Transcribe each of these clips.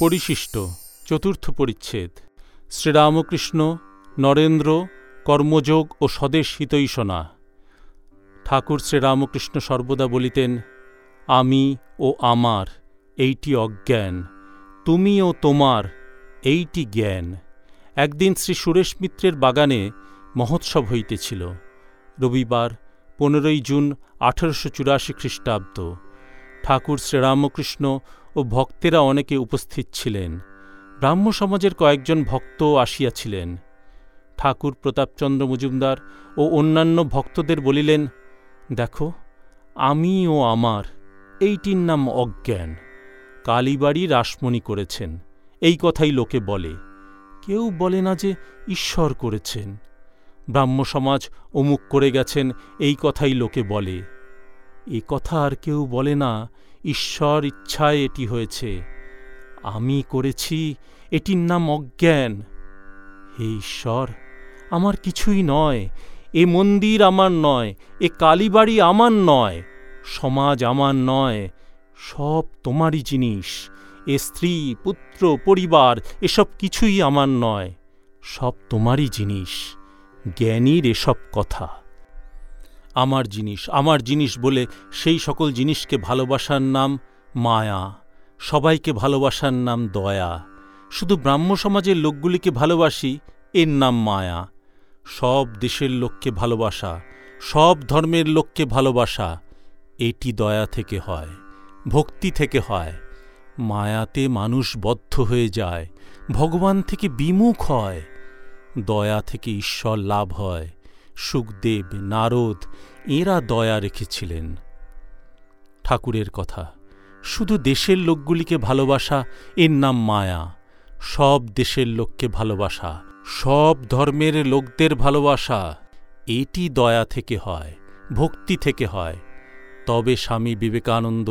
পরিশিষ্ট, চতুর্থ পরিচ্ছেদ। শ্রীরামকৃষ্ণ নরেন্দ্র কর্মযোগ ও স্বদেশ হিতৈষণা। ঠাকুর শ্রীরামকৃষ্ণ সর্বদা বলিতেন, আমি ও আমার এইটি অজ্ঞান, তুমি ও তোমার এইটি জ্ঞান। একদিন শ্রী সুরেশ মিত্রের বাগানে মহোৎসব হইতেছিল। রবিবার, পনেরোই জুন আঠারোশো চুরাশি খ্রিস্টাব্দ। ঠাকুর শ্রীরামকৃষ্ণ ও ভক্তেরা অনেকে উপস্থিত ছিলেন। ব্রাহ্ম সমাজের কয়েকজন ভক্ত আসিয়াছিলেন। ঠাকুর প্রতাপচন্দ্র মজুমদার ও অন্যান্য ভক্তদের বলিলেন, দেখো, আমি ও আমার এইটির নাম অজ্ঞান। কালীবাড়ি রাসমণি করেছেন। এই কথাই লোকে বলে। কেউ বলে না যে ঈশ্বর করেছেন। ব্রাহ্ম সমাজ অমুক করে গেছেন, এই কথাই লোকে বলে। এ কথা আর কেউ বলে না ঈশ্বর ইচ্ছায় এটি হয়েছে। আমি করেছি, এটির নাম অজ্ঞান। হে ঈশ্বর, আমার কিছুই নয়। এ মন্দির আমার নয়, এ কালীবাড়ি আমার নয়, সমাজ আমার নয়, সব তোমারই জিনিস। এ স্ত্রী, পুত্র, পরিবার, এসব কিছুই আমার নয়, সব তোমারই জিনিস। জ্ঞানীর এসব কথা। আমার জিনিস আমার জিনিস বলে সেই সকল জিনিসকে ভালোবাসার নাম মায়া, সবাইকে ভালোবাসার নাম দয়া। শুধু ব্রাহ্ম সমাজের লোকগুলিকে ভালোবাসি, এর নাম মায়া। সব দেশের লোককে ভালোবাসা, সব ধর্মের লোককে ভালোবাসা, এটি দয়া থেকে হয়, ভক্তি থেকে হয়। মায়াতে মানুষ বদ্ধ হয়ে যায়, ভগবান থেকে বিমুখ হয়, দয়া থেকে ঈশ্বর লাভ হয়। সুখদেব, নারদ, এরা দয়া রেখেছিলেন। ঠাকুরের কথা, শুধু দেশের লোকগুলিকে ভালোবাসা, এর নাম মায়া। সব দেশের লোককে ভালোবাসা, সব ধর্মের লোকদের ভালোবাসা, এটি দয়া থেকে হয়, ভক্তি থেকে হয়। তবে স্বামী বিবেকানন্দ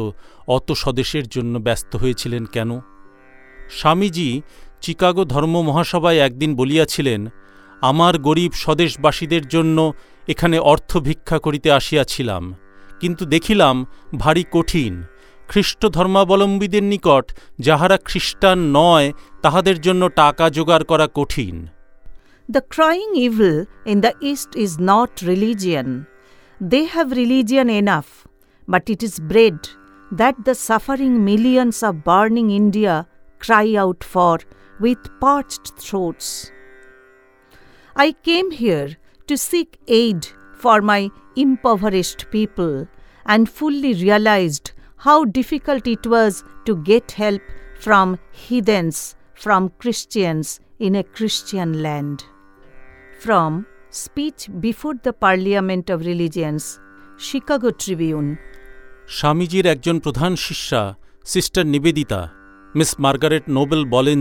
অত স্বদেশের জন্য ব্যস্ত হয়েছিলেন কেন? স্বামীজি চিকাগো ধর্ম মহাসভায় একদিন বলিয়াছিলেন আমার গরিব স্বদেশবাসীদের জন্য এখানে অর্থ ভিক্ষা করিতে আসিয়াছিলাম। কিন্তু দেখিলাম ভারী কঠিন। খ্রিস্ট ধর্মাবলম্বীদের নিকট যাহারা খ্রিস্টান নয়, তাহাদের জন্য টাকা জোগাড় করা কঠিন। The crying evil in the east is not religion they have religion enough but it is bread that the suffering millions of burning India cry out for with parched throats I came here to seek aid for my impoverished people and fully realized how difficult it was to get help from heathens, from Christians in a Christian land. From Speech Before the Parliament of Religions, Chicago Tribune. স্বামীজির একজন প্রধান শিষ্যা sister Nivedita Miss Margaret Noble বলেন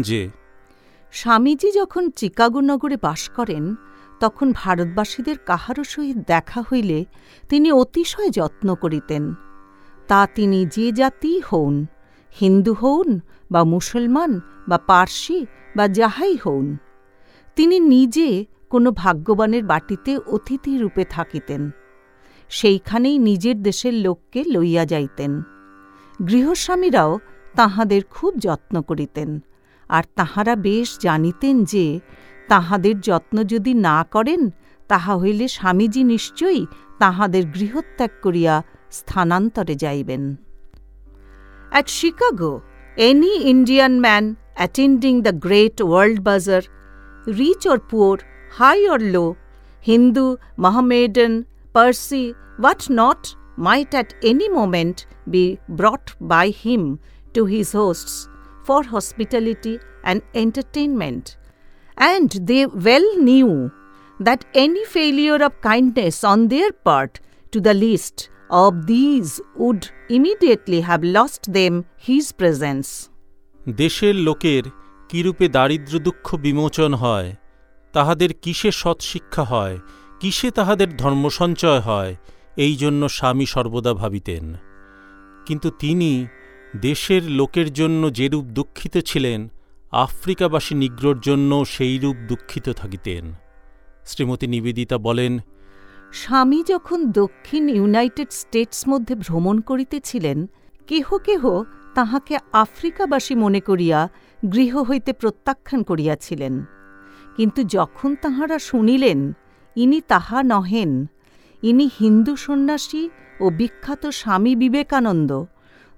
স্বামীজি যখন চিকাগো নগরে বাস করেন, তখন ভারতবাসীদের কাহারও সহিত দেখা হইলে তিনি অতিশয় যত্ন করিতেন। তা তিনি যে জাতি হউন, হিন্দু হউন বা মুসলমান বা পার্সি বা যাহাই হউন, তিনি নিজে কোনো ভাগ্যবানের বাটিতে অতিথি রূপে থাকিতেন। সেইখানেই নিজের দেশের লোককে লইয়া যাইতেন। গৃহস্বামীরাও তাহাদের খুব যত্ন করিতেন। আর তাহারা বেশ জানিতেন যে, তাহাদের যত্ন যদি না করেন, তাহা হইলে স্বামীজি নিশ্চয়ই তাহাদের গৃহত্যাগ করিয়া স্থানান্তরে যাইবেন। At Chicago any Indian man attending the great world bazaar rich or poor high or low Hindu Mohammedan Parsi what not might at any moment be brought by him to his hosts for hospitality and entertainment. And they well knew that any failure of kindness on their part to the least of these would immediately have lost them his presence. দেশের লোকের কিরূপে দারিদ্র দুঃখ বিমোচন হয় তাহাদের কিসে সৎশিক্ষা হয় কিসে তাহাদের ধর্মসঞ্চয় হয় এই জন্য স্বামী সর্বদা ভাবিতেন কিন্তু তিনি দেশের লোকের জন্য যেরূপ দুঃখিত ছিলেন, আফ্রিকাবাসী নিগ্রোর জন্য সেইরূপ দুঃখিত থাকিতেন। শ্রীমতী নিবেদিতা বলেন, স্বামী যখন দক্ষিণ ইউনাইটেড স্টেটস মধ্যে ভ্রমণ করিতেছিলেন, কেহ কেহ তাহাকে আফ্রিকাবাসী মনে করিয়া গৃহ হইতে প্রত্যাখ্যান করিয়াছিলেন। কিন্তু যখন তাহারা শুনিলেন, ইনি তাহা নহেন, ইনি হিন্দু সন্ন্যাসী ও বিখ্যাত স্বামী বিবেকানন্দ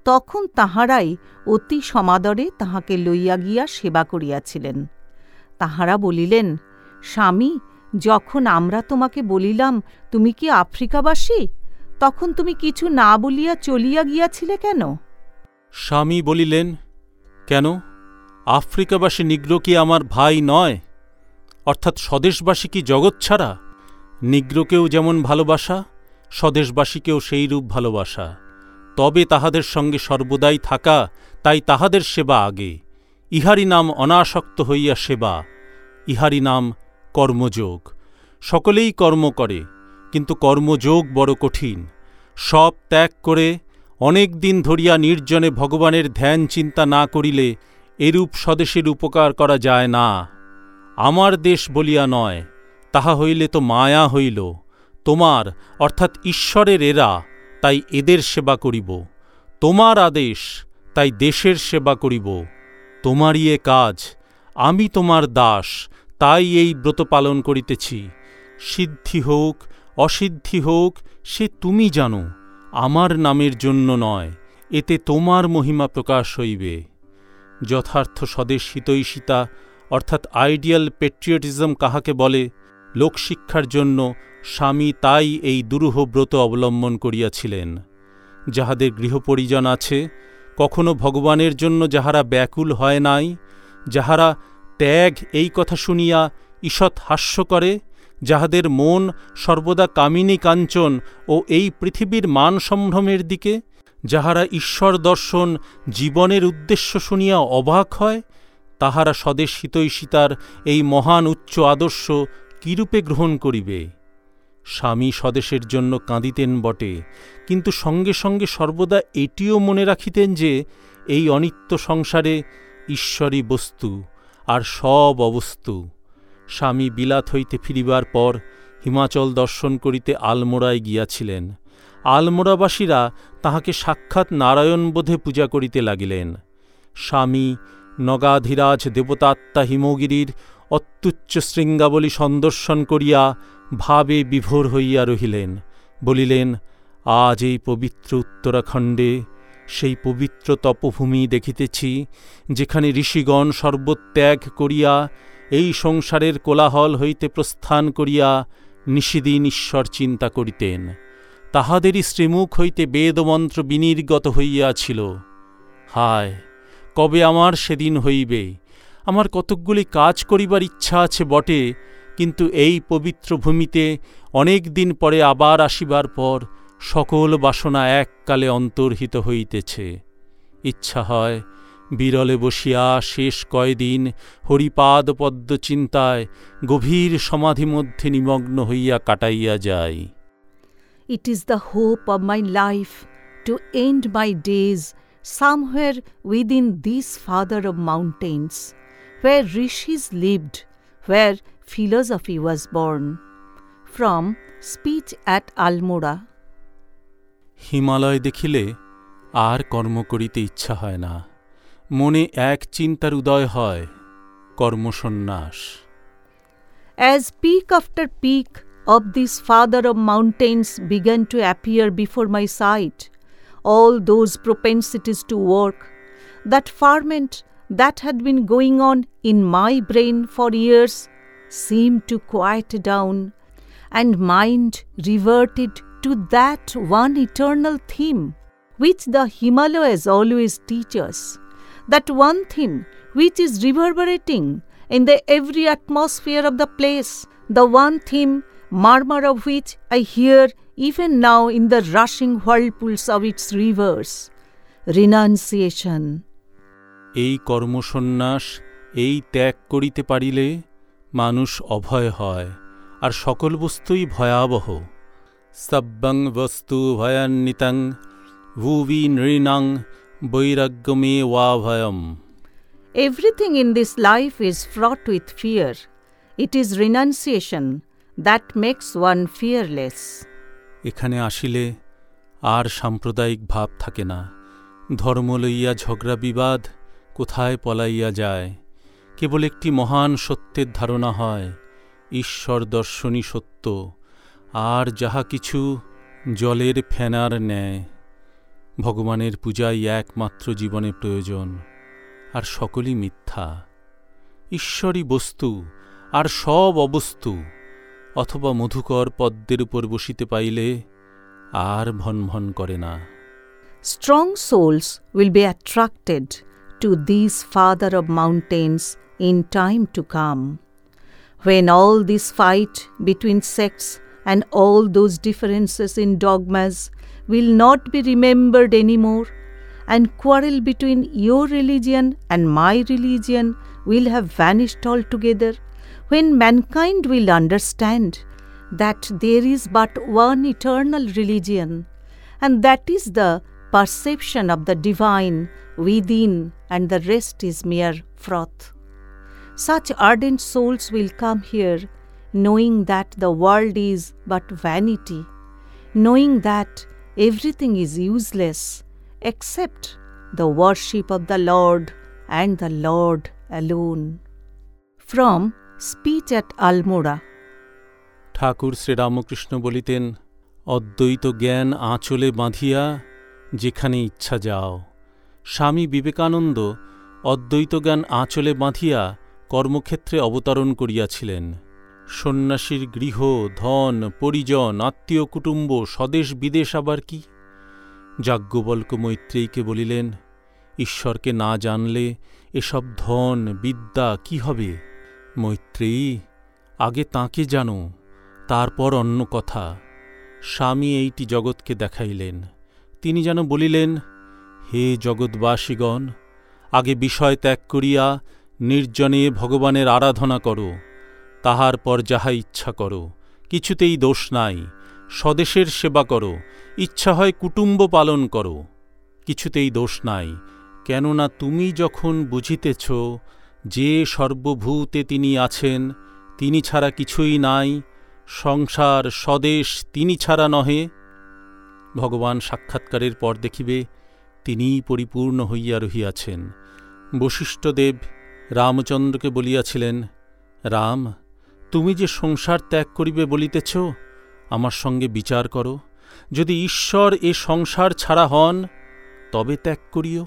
তখন তাহারাই অতি সমাদরে তাহাকে লইয়া গিয়া সেবা করিয়াছিলেন। তাহারা বলিলেন, স্বামী, যখন আমরা তোমাকে বলিলাম, তুমি কি আফ্রিকাবাসী? তখন তুমি কিছু না বলিয়া চলিয়া গিয়াছিলে কেন? স্বামী বলিলেন, কেন? আফ্রিকাবাসী নিগ্র কি আমার ভাই নয়? অর্থাৎ স্বদেশবাসী কি জগৎ ছাড়া? নিগ্রকেও যেমন ভালোবাসা, স্বদেশবাসীকেও সেইরূপ ভালোবাসা। তবে তাহাদের সঙ্গে সর্বদাই থাকা, তাই তাহাদের সেবা আগে। ইহারি নাম অনাসক্ত হইয়া সেবা ইহারি নাম কর্মযোগ। সকলেই কর্ম করে, কিন্তু কর্মযোগ বড় কঠিন। সব ত্যাগ করে, অনেক দিন ধরিয়া নির্জনে ভগবানের ধ্যান চিন্তা না করিলে এরূপ স্বদেশের উপকার করা যায় না। আমার দেশ বলিয়া নয়, তাহা হইলে তো মায়া হইল। তোমার, অর্থাৎ ঈশ্বরের এরা তাই এদের সেবা করিব। তোমার আদেশ, তাই দেশের সেবা করিব। তোমারই এ কাজ, আমি তোমার দাস, তাই এই ব্রত পালন করিতেছি। সিদ্ধি হোক, অসিদ্ধি হোক, সে তুমি জানো, আমার নামের জন্য নয়, এতে তোমার মহিমা প্রকাশ হইবে। যথার্থ স্বদেশ হিতৈষিতা, অর্থাৎ আইডিয়াল পেট্রিয়টিজম কাহাকে বলে, লোকশিক্ষার জন্য স্বামী তাই এই দুরূহ ব্রত অবলম্বন করিয়াছিলেন। যাহাদের গৃহপরিজন আছে, কখনো ভগবানের জন্য যাহারা ব্যাকুল হয় নাই, যাহারা ত্যাগ এই কথা শুনিয়া ঈষৎ হাস্য করে, যাহাদের মন সর্বদা কামিনী কাঞ্চন ও এই পৃথিবীর মান সম্ভ্রমের দিকে, যাহারা ঈশ্বর দর্শন জীবনের উদ্দেশ্য শুনিয়া অবাক হয়, তাহারা স্বদেশ হিতৈষিতার এই মহান উচ্চ আদর্শ কিরূপে গ্রহণ করিবে? স্বামী স্বদেশের জন্য কাঁদিতেন বটে, কিন্তু সঙ্গে সঙ্গে সর্বদা এটিও মনে রাখিতেন যে এই অনিত্য সংসারে ঈশ্বরী বস্তু আর সব অবস্তু। স্বামী বিলাত হইতে ফিরিবার পর হিমাচল দর্শন করিতে আলমোড়ায় গিয়াছিলেন। আলমোড়াবাসীরা তাহাকে সাক্ষাৎ নারায়ণবোধে পূজা করিতে লাগিলেন। স্বামী নগাধিরাজ দেবতাত্মা হিমগিরির অত্যুচ্চ শৃঙ্গাবলী সন্দর্শন করিয়া ভাবে বিভোর হইয়া রহিলেন, বলিলেন, আজ এই পবিত্র উত্তরাখণ্ডে সেই পবিত্র তপভূমি দেখিতেছি, যেখানে ঋষিগণ সর্বত্যাগ করিয়া এই সংসারের কোলাহল হইতে প্রস্থান করিয়া নিষিদিন ঈশ্বর চিন্তা করিতেন। তাহাদেরই শ্রীমুখ হইতে বেদমন্ত্র বিনির্গত হইয়াছিল। হায়, কবে আমার সেদিন হইবে? আমার কতকগুলি কাজ করিবার ইচ্ছা আছে বটে কিন্তু এই পবিত্র ভূমিতে অনেক দিন পরে আবার আসিবার পর সকল বাসনা এককালে অন্তর্হিত হইতেছে। ইচ্ছা হয় বিরলে বসিয়া শেষ কয়দিন হরিপাদ পদ্ম চিন্তায় গভীর সমাধি মধ্যে নিমগ্ন হইয়া কাটাইয়া যায় It is the hope of my life to end my days somewhere within this father of mountains, where rishis lived, where philosophy was born. From Speech at Almora. Himalaya দেখিলে আর কর্ম করিতে ইচ্ছা হয় না মনে এক চিন্তার উদয় হয় কর্মসন্ন্যাস As peak after peak of this father of mountains began to appear before my sight, all those propensities to work, that ferment that had been going on in my brain for years, seemed to quiet down, and mind reverted to that one eternal theme which the Himalayas always teach us, that one theme which is reverberating in the every atmosphere of the place, the one theme murmur of which I hear even now in the rushing whirlpools of its rivers renunciation. এই কর্মসন্ন্যাস এই ত্যাগ করিতে পারিলে মানুষ অভয় হয় আর সকল বস্তুই ভয়াবহ সব্যং বস্তু ভয়ান্বিতং ভুবি নৃণাং বৈরাগ্যমে ওয়া ভয়ম Everything in this life is fraught with fear. It is renunciation that makes one fearless. এখানে আসিলে আর সাম্প্রদায়িক ভাব থাকে না ধর্ম লইয়া ঝগড়া বিবাদ কোথায় পলাইয়া যায় কেবল একটি মহান সত্যের ধারণা হয়, ঈশ্বর দর্শনী সত্য, আর যাহা কিছু জলের ফেনার ন্যায়, ভগবানের পূজাই একমাত্র জীবনে প্রয়োজন, আর সকলই মিথ্যা। ঈশ্বরই বস্তু, আর সব অবস্তু, অথবা মধুকর পদ্মের উপর বসিতে পাইলে আর ভনভন করে না। Strong souls will be attracted to this father of mountains in time to come. When all this fight between sects and all those differences in dogmas will not be remembered anymore, and quarrel between your religion and my religion will have vanished altogether, when mankind will understand that there is but one eternal religion, and that is the perception of the divine within, and the rest is mere froth. Such ardent souls will come here, knowing that the world is but vanity, knowing that everything is useless except the worship of the Lord and the Lord alone. From Speech at Almora. Thakur Sri Ramakrishna বলিতেন অদ্বৈত জ্ঞান আঁচলে বাঁধিয়া যেখানে ইচ্ছা যাও স্বামী বিবেকানন্দ অদ্বৈত জ্ঞান আঁচলে বাঁধিয়া কর্মক্ষেত্রে অবতরণ করিয়াছিলেন। সন্ন্যাসীর গৃহ, ধন, পরিজন, আত্মীয় কুটুম্ব, স্বদেশ, বিদেশ আবার কি? যাজ্ঞবল্ক মৈত্রেয়ীকে বলিলেন, ঈশ্বরকে না জানলে এসব ধন, বিদ্যা কি হবে? মৈত্রেয়ী, আগে তাঁকে জানো, তারপর অন্য কথা। স্বামী এইটি জগৎকে দেখাইলেন। তিনি যেন বলিলেন, হে জগৎবাসীগণ, আগে বিষয় ত্যাগ করিয়া নির্জনে ভগবানের আরাধনা করো, তাহার পর যাহা ইচ্ছা করো, কিছুতেই দোষ নাই, স্বদেশের সেবা করো, ইচ্ছা হয় কুটুম্ব পালন করো, কিছুতেই দোষ নাই, কেননা তুমি যখন বুঝিতেছ যে সর্বভূতে তিনি আছেন, তিনি ছাড়া কিছুই নাই, সংসার, স্বদেশ তিনি ছাড়া নহে। ভগবান সাক্ষাৎকারের পর দেখিবে, তিনিই পরিপূর্ণ হইয়া রহিয়াছেন। বশিষ্ঠদেব রামচন্দ্রকে বলিয়াছিলেন, রাম, তুমি যে সংসার ত্যাগ করিবে বলিতেছ, আমার সঙ্গে বিচার করো। যদি ঈশ্বর এ সংসার ছাড়া হন, তবে ত্যাগ করিও।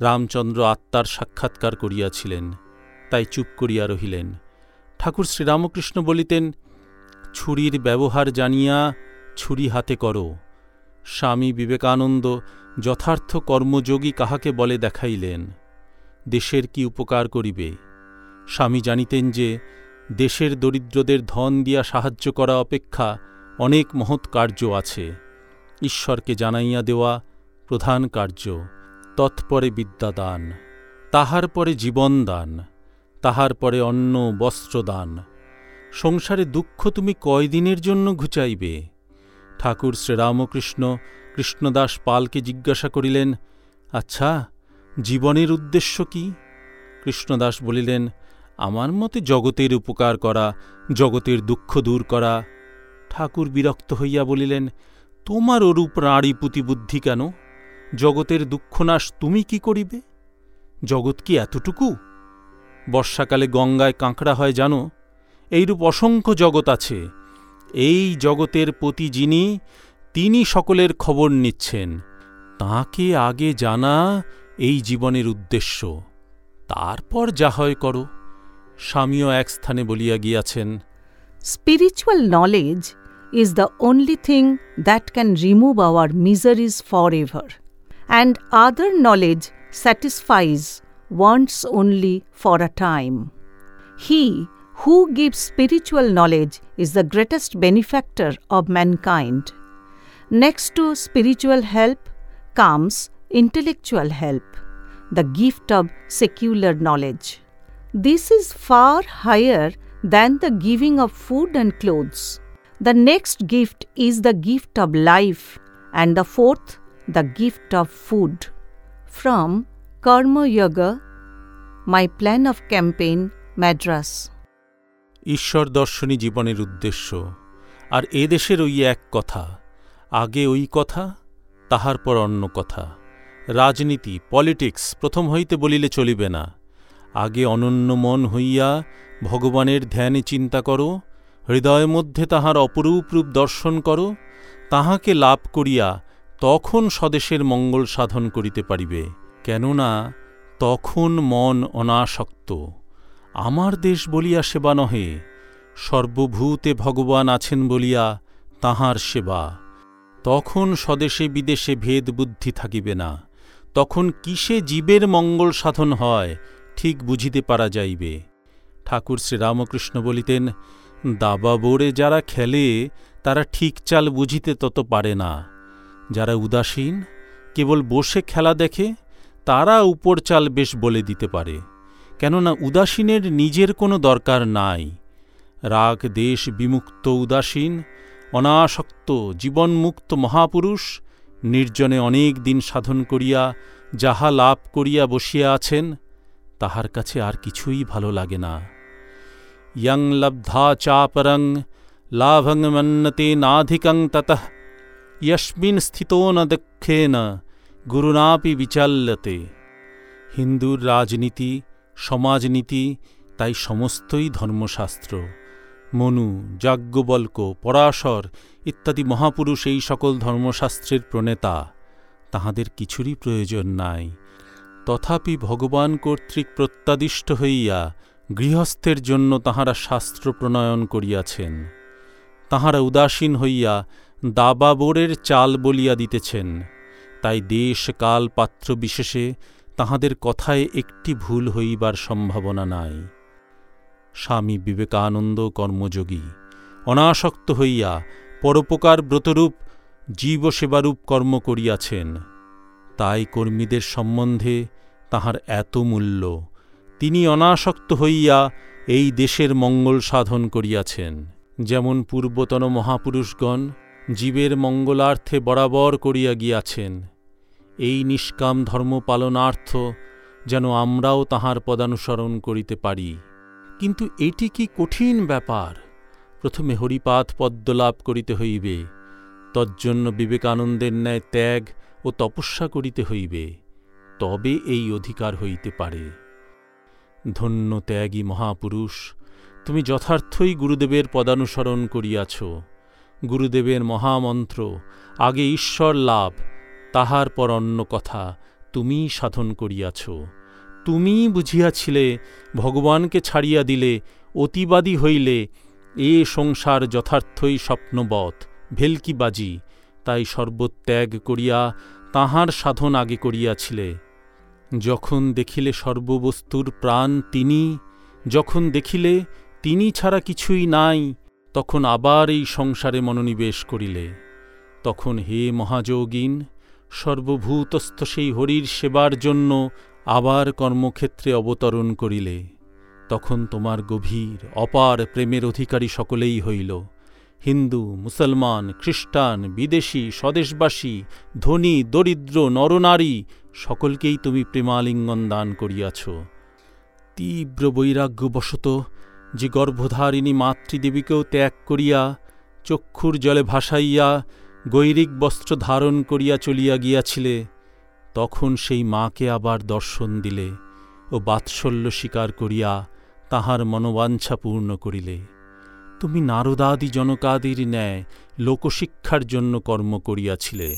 রামচন্দ্র আত্মার সাক্ষাৎকার করিয়াছিলেন, তাই চুপ করিয়া রহিলেন। ঠাকুর শ্রীরামকৃষ্ণ বলিতেন, ছুরির ব্যবহার জানিয়া ছুরি হাতে করো। স্বামী বিবেকানন্দ যথার্থ কর্মযোগী কাহাকে বলে দেখাইলেন? দেশের কি উপকার করিবে? স্বামী জানিতেন যে, দেশের দরিদ্রদের ধন দিয়া সাহায্য করা অপেক্ষা অনেক মহৎ কার্য আছে। ঈশ্বরকে জানাইয়া দেওয়া প্রধান কার্য, তৎপরে বিদ্যাদান, তাহার পরে জীবনদান, তাহার পরে অন্ন, বস্ত্রদান। সংসারে দুঃখ তুমি কয়দিনের জন্য ঘুচাইবে? ঠাকুর শ্রীরামকৃষ্ণ কৃষ্ণদাস পালকে জিজ্ঞাসা করিলেন আচ্ছা জীবনের উদ্দেশ্য কি? কৃষ্ণদাস বলিলেন, আমার মতে জগতের উপকার করা, জগতের দুঃখ দূর করা। ঠাকুর বিরক্ত হইয়া বলিলেন, তোমার ওরূপ রাঁড়ি পুঁতিবুদ্ধি কেন? জগতের দুঃখনাশ তুমি কি করিবে? জগৎ কি এতটুকু? বর্ষাকালে গঙ্গায় কাঁকড়া হয় জানো? এইরূপ অসংখ্য জগৎ আছে। এই জগতের প্রতি যিনি, তিনি সকলের খবর নিচ্ছেন। তাকে আগে জানা এই জীবনের উদ্দেশ্য। তারপর যা হয় করো। স্বামীও এক স্থানে বলিয়া গিয়াছেন spiritual knowledge is the only thing that can remove our miseries for ever and other knowledge satisfies wants only for a time he who give spiritual knowledge is the greatest benefactor of mankind next to spiritual help comes intellectual help, the gift of secular knowledge. This is far higher than the giving of food and clothes. The next gift is the gift of life, and the fourth, the gift of food. From Karma Yoga, my plan of campaign, Madras. ঈশ্বর দর্শনী জীবনের উদ্দেশ্য আর এ দেশের ওই এক কথা আগে ওই কথা তাহার পর অন্য কথা রাজনীতি, পলিটিক্স প্রথম হইতে বলিলে চলিবে না। আগে অনন্য মন হইয়া ভগবানের ধ্যানে চিন্তা করো হৃদয়ের মধ্যে তাহার অপরূপ রূপ দর্শন করো, তাহাকে লাভ করিয়া তখন স্বদেশের মঙ্গল সাধন করিতে পারিবে। কেননা তখন মন অনাসক্ত। আমার দেশ বলিয়া সেবা নহে, সর্বভূতে ভগবান আছেন বলিয়া তাহার সেবা। তখন স্বদেশে বিদেশে ভেদ বুদ্ধি থাকিবে না। তখন কিসে জীবের মঙ্গল সাধন হয়, ঠিক বুঝিতে পারা যাইবে। ঠাকুর শ্রীরামকৃষ্ণ বলিতেন, দাবা বোরে যারা খেলে, তারা ঠিক চাল বুঝিতে তত পারে না। যারা উদাসীন, কেবল বসে খেলা দেখে, তারা উপর চাল বেশ বলে দিতে পারে। কেননা উদাসীনের নিজের কোনো দরকার নাই। রাগ, দেশ বিমুক্ত, উদাসীন, অনাসক্ত, জীবনমুক্ত মহাপুরুষ নির্জনে অনেক দিন সাধন করিয়া, যাহা লাভ করিয়া বসিয়া আছেন, তাহার কাছে আর কিছুই ভালো লাগে না। ইয়ং লব্ধা চাপরং, লাভং মন্নতে নাধিকং ততঃ, ইয়স্মিন স্থিতো ন দক্ষেন গুরুনাপি বিচাল্যতে। হিন্দুর রাজনীতি, সমাজনীতি, তাই সমস্তই ধর্মশাস্ত্র। মনু, যাজ্ঞবল্ক, পরাশর ইত্যাদি মহাপুরুষ এই সকল ধর্মশাস্ত্রের প্রণেতা। তাহাদের কিছুরই প্রয়োজন নাই। তথাপি ভগবান কর্তৃক প্রত্যাদিষ্ট হইয়া গৃহস্থের জন্য তাহারা শাস্ত্র প্রণয়ন করিয়াছেন। তাহারা উদাসীন হইয়া দাবাবোরের চাল বলিয়া দিতেছেন। তাই দেশ কাল পাত্র বিশেষে তাহাদের কথায় একটি ভুল হইবার সম্ভাবনা নাই। স্বামী বিবেকানন্দ কর্মযোগী। অনাসক্ত হইয়া পরোপকার ব্রতরূপ জীবসেবারূপ কর্ম করিয়াছেন। তাই কর্মীদের সম্বন্ধে তাহার এত মূল্য। তিনি অনাসক্ত হইয়া এই দেশের মঙ্গল সাধন করিয়াছেন। যেমন পূর্বতন মহাপুরুষগণ জীবের মঙ্গলার্থে বরাবর করিয়া গিয়াছেন। এই নিষ্কাম ধর্ম পালনার্থ যেন আমরাও তাহার পদানুসরণ করিতে পারি। কিন্তু এটি কি কঠিন ব্যাপার? প্রথমে হরিপাত পদ্মলাভ করিতে হইবে, তজ্জন্য বিবেকানন্দের ন্যায় ত্যাগ ও তপস্যা করিতে হইবে, তবে এই অধিকার হইতে পারে। ধন্য ত্যাগী মহাপুরুষ, তুমি যথার্থই গুরুদেবের পদানুসরণ করিয়াছ। গুরুদেবের মহামন্ত্র, আগে ঈশ্বর লাভ, তাহার পর অন্য কথা তুমি সাধন করিয়াছ। তুমি বুঝিয়াছিলে, ভগবানকে ছাড়িয়া দিলে, অতিবাদী হইলে, এ সংসার যথার্থই স্বপ্নবৎ, ভেলকিবাজি। তাই সর্বত্যাগ করিয়া তাহার সাধন আগে করিয়াছিলে। যখন দেখিলে সর্ববস্তুর প্রাণ তিনি, যখন দেখিলে তিনি ছাড়া কিছুই নাই, তখন আবার এই সংসারে মনোনিবেশ করিলে। তখন হে মহাযোগিন, সর্বভূতস্থ সেই হরির সেবার জন্য আবার কর্মক্ষেত্রে অবতরণ করিলে, তখন তোমার গভীর, অপার প্রেমের অধিকারী সকলেই হইল। হিন্দু, মুসলমান, খ্রিস্টান, বিদেশি, স্বদেশবাসী, ধনী, দরিদ্র, নরনারী, সকলকেই তুমি প্রেমালিঙ্গন দান করিয়াছ। তীব্র বৈরাগ্যবশত যে গর্ভধারিণী মাতৃদেবীকেও ত্যাগ করিয়া, চক্ষুর জলে ভাসাইয়া, গৈরিক বস্ত্র ধারণ করিয়া চলিয়া গিয়াছিলে তখন সেই মাকে আবার দর্শন দিলে ও বাৎসল্য স্বীকার করিয়া তাহার মনোবাঞ্ছা পূর্ণ করিলে। তুমি নারদাদি জনকাদির ন্যায় লোকশিক্ষার জন্য কর্ম করিয়াছিলে।